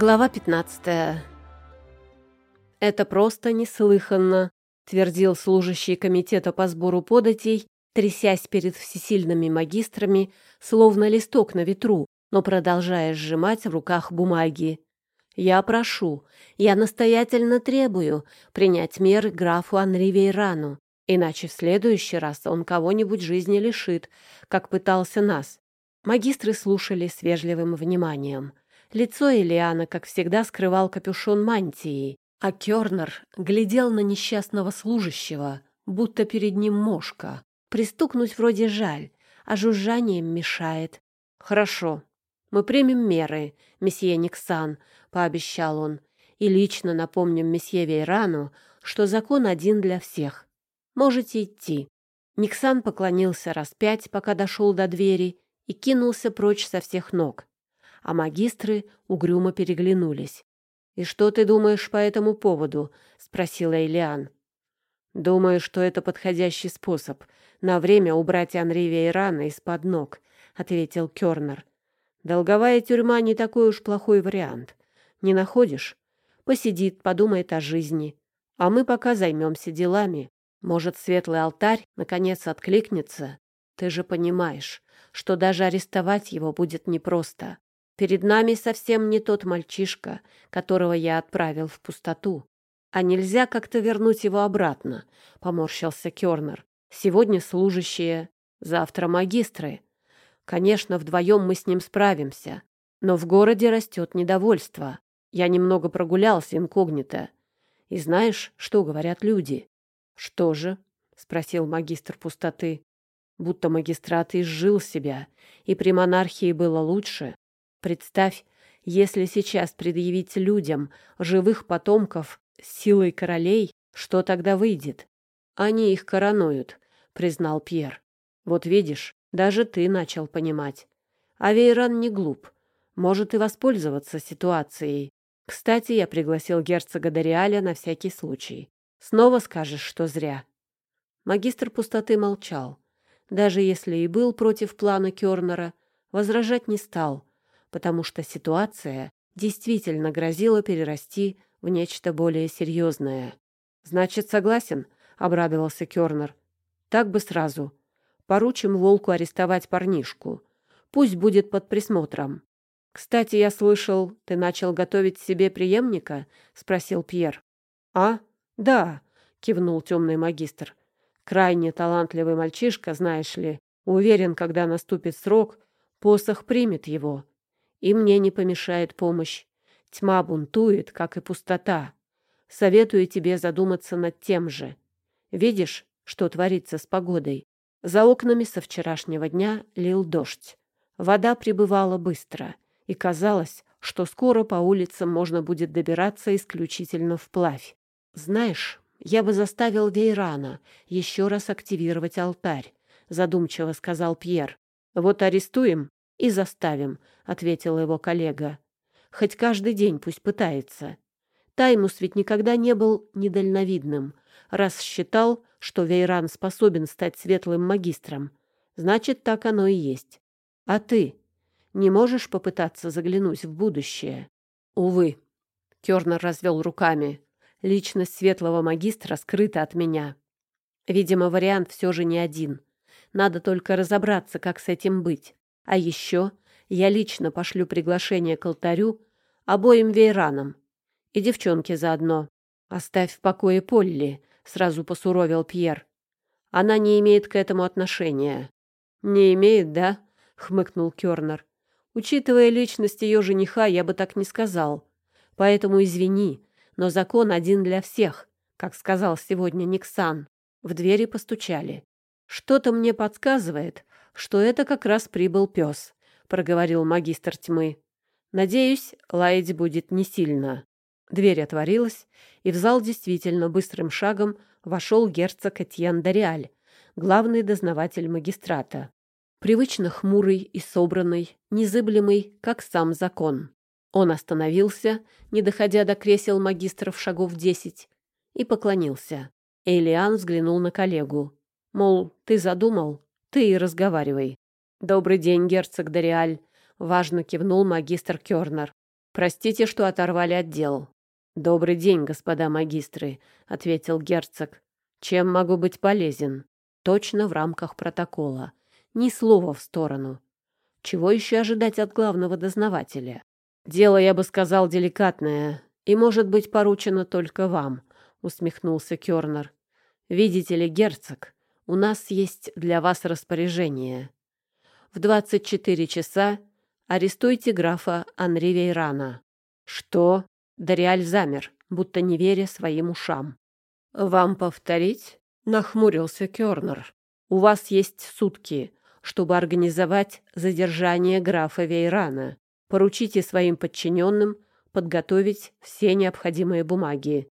Глава 15. «Это просто неслыханно», — твердил служащий комитета по сбору податей, трясясь перед всесильными магистрами, словно листок на ветру, но продолжая сжимать в руках бумаги. «Я прошу, я настоятельно требую принять меры графу Анри Вейрану, иначе в следующий раз он кого-нибудь жизни лишит, как пытался нас». Магистры слушали с вежливым вниманием — Лицо Элиана, как всегда, скрывал капюшон мантии, а Кёрнер глядел на несчастного служащего, будто перед ним мошка. Пристукнуть вроде жаль, а жужжанием мешает. «Хорошо, мы примем меры, месье Никсан», — пообещал он, «и лично напомним месье Вейрану, что закон один для всех. Можете идти». Никсан поклонился раз пять, пока дошел до двери, и кинулся прочь со всех ног а магистры угрюмо переглянулись. «И что ты думаешь по этому поводу?» — спросила Элиан. «Думаю, что это подходящий способ на время убрать Анри Вейрана из-под ног», — ответил Кёрнер. «Долговая тюрьма не такой уж плохой вариант. Не находишь? Посидит, подумает о жизни. А мы пока займемся делами. Может, светлый алтарь наконец откликнется? Ты же понимаешь, что даже арестовать его будет непросто. Перед нами совсем не тот мальчишка, которого я отправил в пустоту. А нельзя как-то вернуть его обратно, — поморщился Кёрнер. Сегодня служащие, завтра магистры. Конечно, вдвоем мы с ним справимся, но в городе растет недовольство. Я немного прогулялся инкогнито. И знаешь, что говорят люди? — Что же? — спросил магистр пустоты. Будто магистрат изжил себя, и при монархии было лучше. Представь, если сейчас предъявить людям живых потомков силой королей, что тогда выйдет? Они их коронуют, признал Пьер. Вот видишь, даже ты начал понимать. А Вейран не глуп, может и воспользоваться ситуацией. Кстати, я пригласил герцога Дориаля на всякий случай. Снова скажешь, что зря. Магистр пустоты молчал. Даже если и был против плана Кёрнера, возражать не стал — потому что ситуация действительно грозила перерасти в нечто более серьезное. «Значит, согласен?» — обрадовался Кёрнер. «Так бы сразу. Поручим Волку арестовать парнишку. Пусть будет под присмотром». «Кстати, я слышал, ты начал готовить себе преемника?» — спросил Пьер. «А? Да», — кивнул темный магистр. «Крайне талантливый мальчишка, знаешь ли. Уверен, когда наступит срок, посох примет его. И мне не помешает помощь. Тьма бунтует, как и пустота. Советую тебе задуматься над тем же. Видишь, что творится с погодой? За окнами со вчерашнего дня лил дождь. Вода прибывала быстро, и казалось, что скоро по улицам можно будет добираться исключительно вплавь. Знаешь, я бы заставил Вейрана еще раз активировать алтарь, задумчиво сказал Пьер. Вот арестуем и заставим, ответил его коллега. Хоть каждый день пусть пытается. Таймус ведь никогда не был недальновидным, раз считал, что Вейран способен стать светлым магистром. Значит, так оно и есть. А ты не можешь попытаться заглянуть в будущее? Увы. Кёрнер развел руками. Личность светлого магистра скрыта от меня. Видимо, вариант все же не один. Надо только разобраться, как с этим быть. А еще я лично пошлю приглашение к алтарю обоим вейранам и девчонке заодно. Оставь в покое Полли, сразу посуровил Пьер. Она не имеет к этому отношения. Не имеет, да? хмыкнул Кёрнер. Учитывая личность ее жениха, я бы так не сказал. Поэтому извини, но закон один для всех, как сказал сегодня Никсан. В двери постучали. Что-то мне подсказывает, что это как раз прибыл пес, — проговорил магистр тьмы. Надеюсь, лаять будет не сильно. Дверь отворилась, и в зал действительно быстрым шагом вошел герцог Этьен Дориаль, главный дознаватель магистрата. Привычно хмурый и собранный, незыблемый, как сам закон. Он остановился, не доходя до кресел магистров шагов десять, и поклонился. Эйлиан взглянул на коллегу. Мол, ты задумал? Ты и разговаривай. Добрый день, герцог Дориаль, важно кивнул магистр Кёрнер. Простите, что оторвали отдел. Добрый день, господа магистры, ответил герцог. Чем могу быть полезен? Точно в рамках протокола. Ни слова в сторону. Чего еще ожидать от главного дознавателя? Дело, я бы сказал, деликатное и может быть поручено только вам, усмехнулся Кёрнер. Видите ли, герцог, у нас есть для вас распоряжение. В 24 часа арестуйте графа Анри Вейрана. Что? Дориаль замер, будто не веря своим ушам. Вам повторить? Нахмурился Кёрнер. У вас есть сутки, чтобы организовать задержание графа Вейрана. Поручите своим подчиненным подготовить все необходимые бумаги.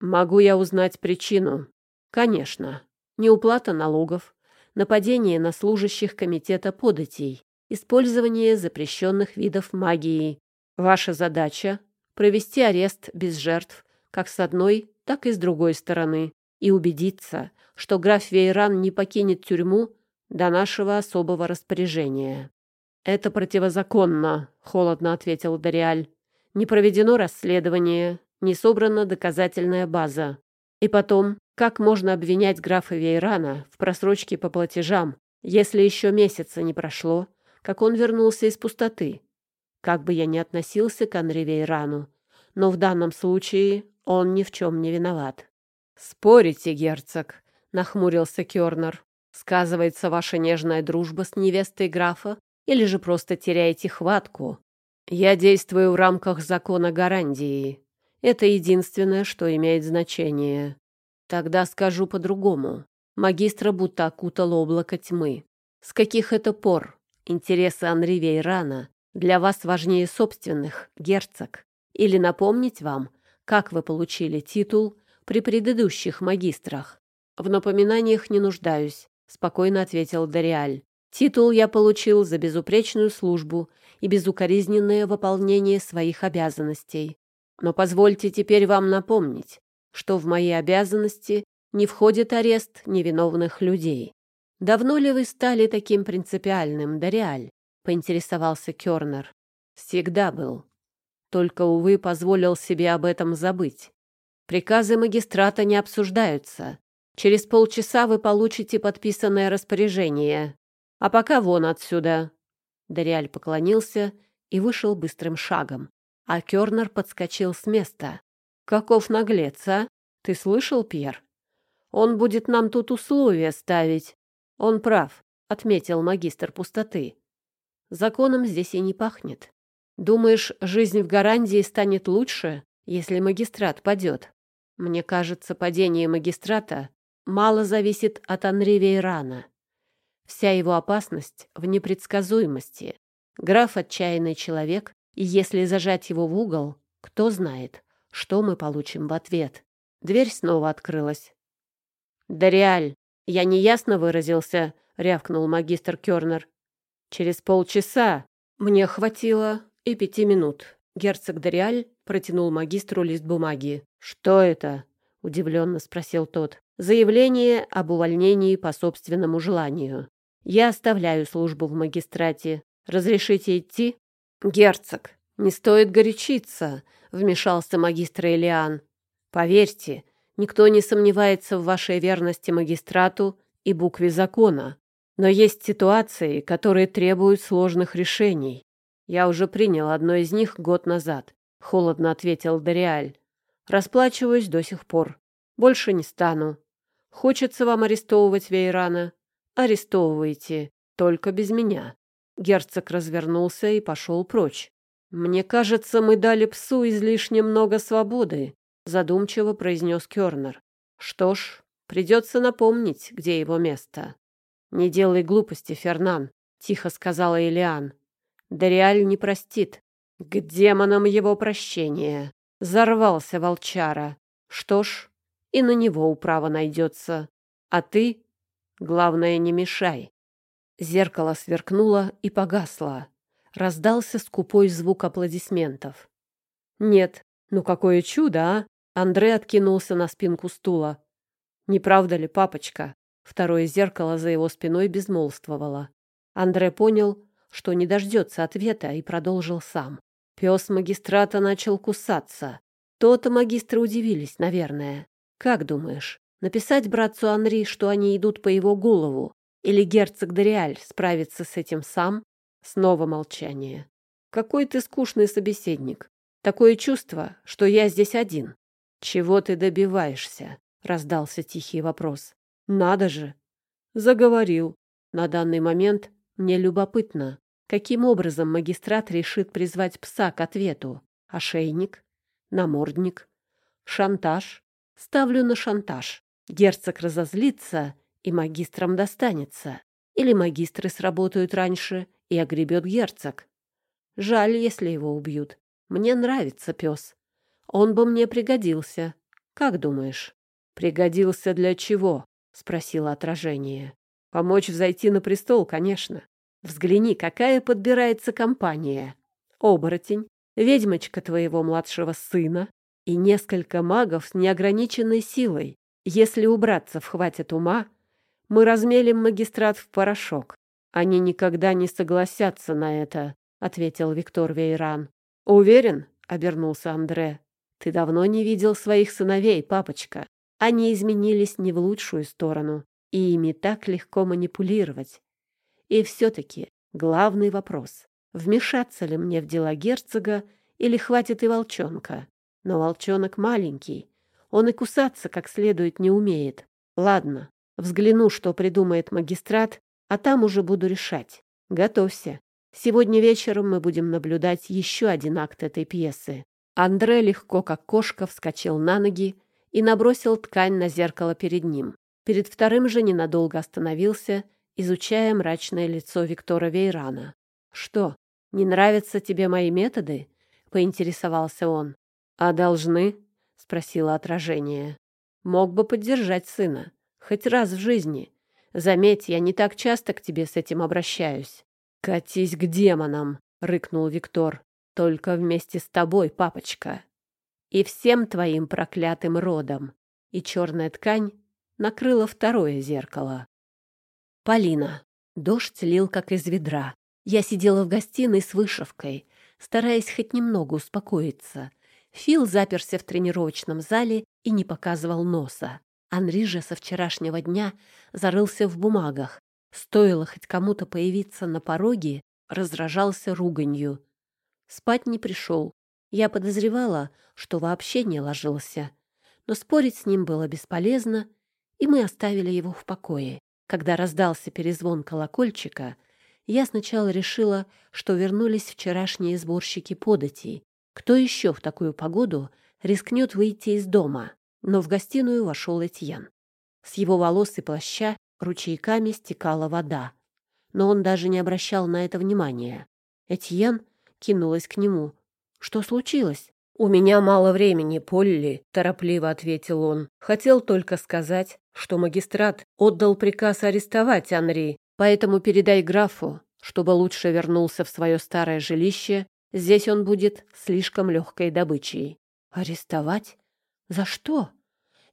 Могу я узнать причину? Конечно. Неуплата налогов, нападение на служащих комитета податей, использование запрещенных видов магии. Ваша задача — провести арест без жертв как с одной, так и с другой стороны и убедиться, что граф Вейран не покинет тюрьму до нашего особого распоряжения. «Это противозаконно», — холодно ответил Дориаль. «Не проведено расследование, не собрана доказательная база. И потом, как можно обвинять графа Вейрана в просрочке по платежам, если еще месяца не прошло, как он вернулся из пустоты? Как бы я ни относился к Анри Вейрану, но в данном случае он ни в чем не виноват». «Спорите, герцог», — нахмурился Кёрнер. «Сказывается ваша нежная дружба с невестой графа или же просто теряете хватку. Я действую в рамках закона гарантии. Это единственное, что имеет значение. Тогда скажу по-другому. Магистра будто окутало облако тьмы. С каких это пор интересы Анри Вейрана для вас важнее собственных, герцог? Или напомнить вам, как вы получили титул при предыдущих магистрах? В напоминаниях не нуждаюсь, спокойно ответил Дориаль. Титул я получил за безупречную службу и безукоризненное выполнение своих обязанностей. Но позвольте теперь вам напомнить, что в мои обязанности не входит арест невиновных людей. Давно ли вы стали таким принципиальным, Дориаль? поинтересовался Кёрнер. Всегда был. Только, увы, позволил себе об этом забыть. Приказы магистрата не обсуждаются. Через полчаса вы получите подписанное распоряжение. А пока вон отсюда. Дориаль поклонился и вышел быстрым шагом, а Кёрнер подскочил с места. Каков наглец, а? Ты слышал, Пьер? Он будет нам тут условия ставить. Он прав, отметил магистр пустоты. Законом здесь и не пахнет. Думаешь, жизнь в Гарандии станет лучше, если магистрат падет? Мне кажется, падение магистрата мало зависит от Анри Вейрана. Вся его опасность в непредсказуемости. Граф отчаянный человек, и если зажать его в угол, кто знает, что мы получим в ответ. Дверь снова открылась. «Дориаль, я неясно выразился», — рявкнул магистр Кёрнер. «Через полчаса мне хватило и пяти минут». Герцог Дориаль протянул магистру лист бумаги. «Что это?» — удивленно спросил тот. «Заявление об увольнении по собственному желанию. Я оставляю службу в магистрате. Разрешите идти? Герцог, не стоит горячиться, вмешался магистр Элиан. Поверьте, никто не сомневается в вашей верности магистрату и букве закона. Но есть ситуации, которые требуют сложных решений. Я уже принял одно из них год назад, холодно ответил Дориаль. Расплачиваюсь до сих пор. Больше не стану. Хочется вам арестовывать Вейрана? арестовывайте, только без меня». Герцог развернулся и пошел прочь. «Мне кажется, мы дали псу излишне много свободы», задумчиво произнес Кёрнер. «Что ж, придется напомнить, где его место». «Не делай глупости, Фернан», — тихо сказала Элиан. «Дориаль не простит. К демонам его прощения». Зарвался волчара. Что ж, и на него управа найдется. А ты Главное, не мешай. Зеркало сверкнуло и погасло. Раздался скупой звук аплодисментов. Нет, ну какое чудо, а? Андре откинулся на спинку стула. Не правда ли, папочка? Второе зеркало за его спиной безмолвствовало. Андре понял, что не дождется ответа и продолжил сам. Пес магистрата начал кусаться. То-то магистры удивились, наверное. Как думаешь, написать братцу Анри, что они идут по его голову, или герцог Дориаль справится с этим сам? Снова молчание. Какой ты скучный собеседник. Такое чувство, что я здесь один. Чего ты добиваешься? Раздался тихий вопрос. Надо же. Заговорил. На данный момент мне любопытно, каким образом магистрат решит призвать пса к ответу. Ошейник? Намордник? Шантаж? Ставлю на шантаж. Герцог разозлится, и магистрам достанется. Или магистры сработают раньше, и огребет герцог. Жаль, если его убьют. Мне нравится пес. Он бы мне пригодился. Как думаешь? Пригодился для чего? Спросила отражение. Помочь взойти на престол, конечно. Взгляни, какая подбирается компания. Оборотень, ведьмочка твоего младшего сына и несколько магов с неограниченной силой. Если убраться хватит ума, мы размелим магистрат в порошок. Они никогда не согласятся на это, — ответил Виктор Вейран. «Уверен?» — обернулся Андре. «Ты давно не видел своих сыновей, папочка. Они изменились не в лучшую сторону, и ими так легко манипулировать. И все-таки главный вопрос — вмешаться ли мне в дела герцога или хватит и волчонка? Но волчонок маленький, он и кусаться как следует не умеет. Ладно, взгляну, что придумает магистрат, а там уже буду решать. Готовься. Сегодня вечером мы будем наблюдать еще один акт этой пьесы. Андре легко, как кошка, вскочил на ноги и набросил ткань на зеркало перед ним. Перед вторым же ненадолго остановился, изучая мрачное лицо Виктора Вейрана. «Что, не нравятся тебе мои методы?» — поинтересовался он. «А должны?» — спросила отражение. «Мог бы поддержать сына. Хоть раз в жизни. Заметь, я не так часто к тебе с этим обращаюсь. «Катись к демонам!» — рыкнул Виктор. «Только вместе с тобой, папочка. И всем твоим проклятым родом!» И черная ткань накрыла второе зеркало. Полина. Дождь лил, как из ведра. Я сидела в гостиной с вышивкой, стараясь хоть немного успокоиться. Фил заперся в тренировочном зале и не показывал носа. Анри же со вчерашнего дня зарылся в бумагах, Стоило хоть кому-то появиться на пороге, раздражался руганью. Спать не пришел. Я подозревала, что вообще не ложился. Но спорить с ним было бесполезно, и мы оставили его в покое. Когда раздался перезвон колокольчика, я сначала решила, что вернулись вчерашние сборщики податей. Кто еще в такую погоду рискнет выйти из дома? Но в гостиную вошел Этьян. С его волос и плаща Ручейками стекала вода. Но он даже не обращал на это внимания. Этьен кинулась к нему. «Что случилось?» «У меня мало времени, Полли», — торопливо ответил он. «Хотел только сказать, что магистрат отдал приказ арестовать Анри, поэтому передай графу, чтобы лучше вернулся в свое старое жилище. Здесь он будет слишком легкой добычей». «Арестовать? За что?»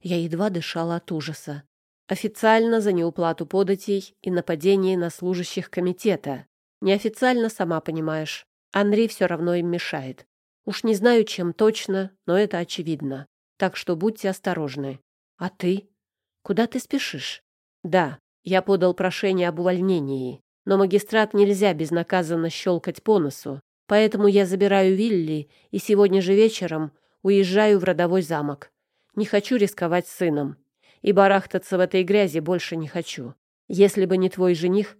Я едва дышала от ужаса. Официально за неуплату податей и нападение на служащих комитета. Неофициально, сама понимаешь. Анри все равно им мешает. Уж не знаю, чем точно, но это очевидно. Так что будьте осторожны. А ты? Куда ты спешишь? Да, я подал прошение об увольнении, но магистрат нельзя безнаказанно щелкать по носу, поэтому я забираю Вилли и сегодня же вечером уезжаю в родовой замок. Не хочу рисковать сыном и барахтаться в этой грязи больше не хочу. Если бы не твой жених,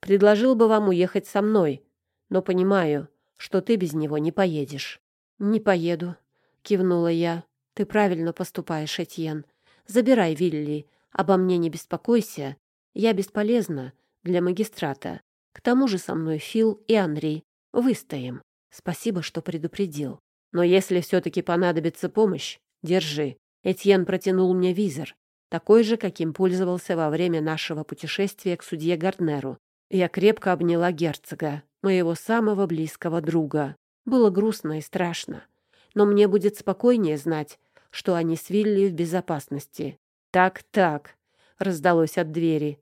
предложил бы вам уехать со мной, но понимаю, что ты без него не поедешь». «Не поеду», — кивнула я. «Ты правильно поступаешь, Этьен. Забирай Вилли, обо мне не беспокойся. Я бесполезна для магистрата. К тому же со мной Фил и Анри. Выстоим. Спасибо, что предупредил. Но если все-таки понадобится помощь, держи». Этьен протянул мне визор такой же, каким пользовался во время нашего путешествия к судье Гарднеру. Я крепко обняла герцога, моего самого близкого друга. Было грустно и страшно, но мне будет спокойнее знать, что они с Вилли в безопасности. «Так-так», — раздалось от двери.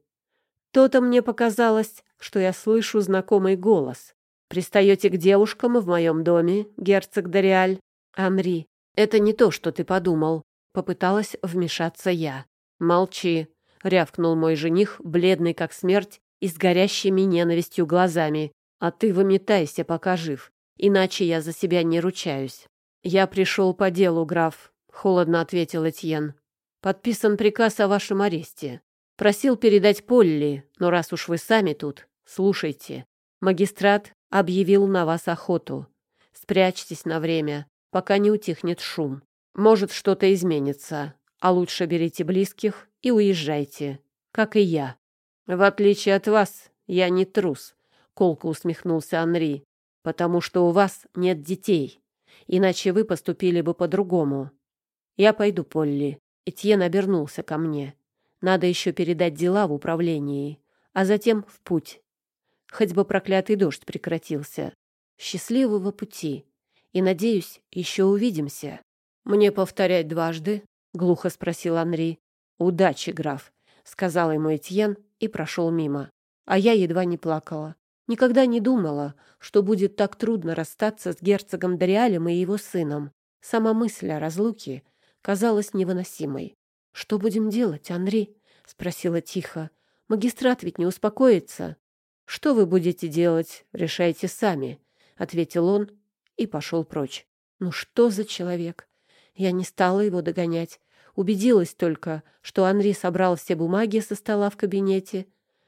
То-то мне показалось, что я слышу знакомый голос. Пристаете к девушкам в моем доме, герцог Дориаль? Анри, это не то, что ты подумал. Попыталась вмешаться я. Молчи, рявкнул мой жених, бледный как смерть и с горящими ненавистью глазами. А ты выметайся, пока жив, иначе я за себя не ручаюсь. Я пришел по делу, граф, холодно ответил Этьен. Подписан приказ о вашем аресте. Просил передать Полли, но раз уж вы сами тут, слушайте. Магистрат объявил на вас охоту. Спрячьтесь на время, пока не утихнет шум. Может, что-то изменится, а лучше берите близких и уезжайте, как и я. В отличие от вас, я не трус, колко усмехнулся Анри, потому что у вас нет детей, иначе вы поступили бы по-другому. Я пойду, Полли. Этьен обернулся ко мне. Надо еще передать дела в управлении, а затем в путь. Хоть бы проклятый дождь прекратился. Счастливого пути. И, надеюсь, еще увидимся. Мне повторять дважды? Глухо спросил Анри. Удачи, граф, сказал ему Этьен и прошел мимо. А я едва не плакала. Никогда не думала, что будет так трудно расстаться с герцогом Дориалем и его сыном. Сама мысль о разлуке казалась невыносимой. «Что будем делать, Анри?» — спросила тихо. «Магистрат ведь не успокоится». «Что вы будете делать, решайте сами», — ответил он и пошел прочь. «Ну что за человек?» Я не стала его догонять. Убедилась только, что Анри собрал все бумаги со стола в кабинете.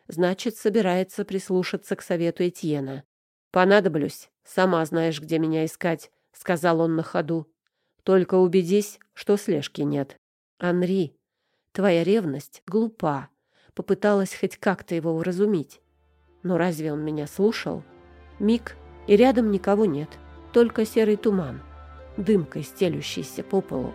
Значит, собирается прислушаться к совету Этьена. «Понадоблюсь. Сама знаешь, где меня искать», — сказал он на ходу. «Только убедись, что слежки нет». «Анри, твоя ревность глупа», — попыталась хоть как-то его уразумить. Но разве он меня слушал? Миг, и рядом никого нет, только серый туман, дымкой стелющийся по полу.